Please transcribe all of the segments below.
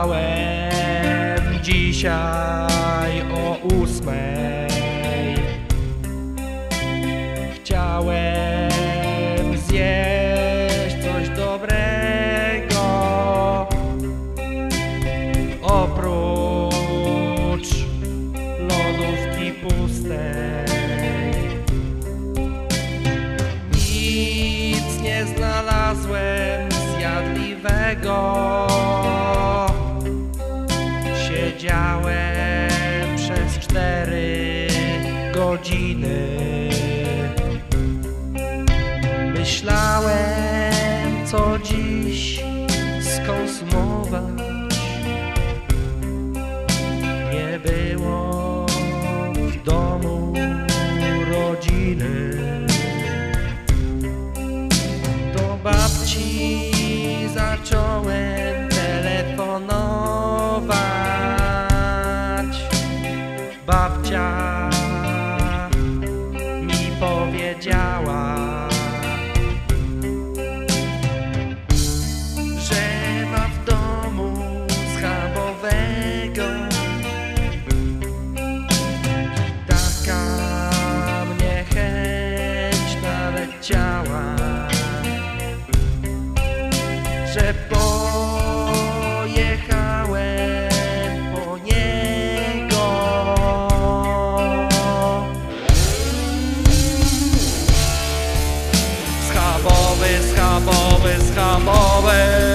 Wstałem dzisiaj o ósmej. Chciałem zjeść coś dobrego. Oprócz lodówki pustej. Nic nie znalazłem zjadliwego Myślałem co dziś skonsumować Nie było w domu rodziny do babci zacząłem telefonować. Babcia schabowy, schabowy.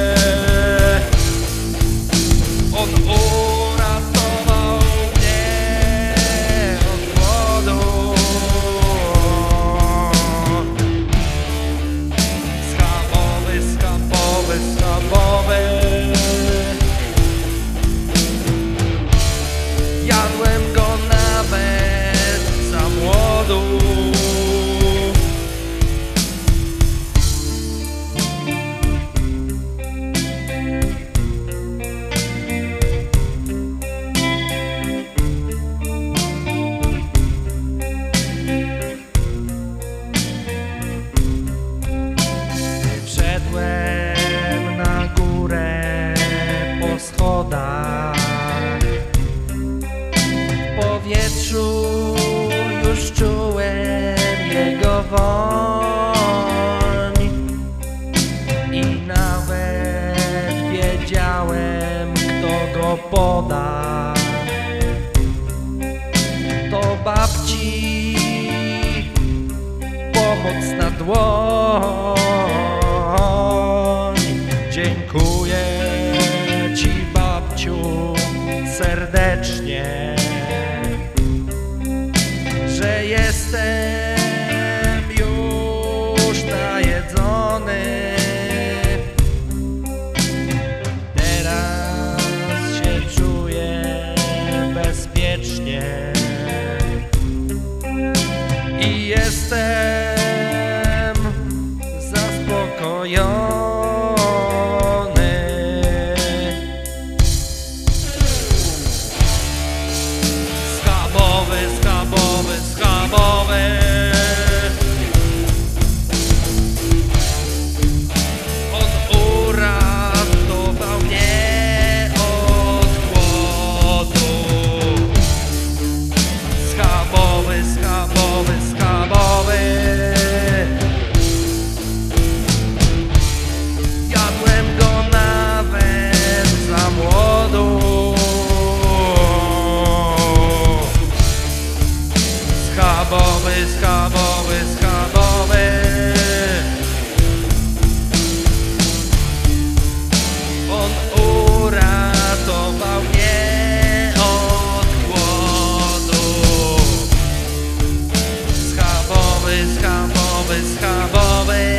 Po schodach W powietrzu już czułem jego woń. I nawet wiedziałem kto go poda. To babci pomocna dłoń. Jestem zaspokojony. Schabowy, schabowy, schabowy. Schabowy, schabowy,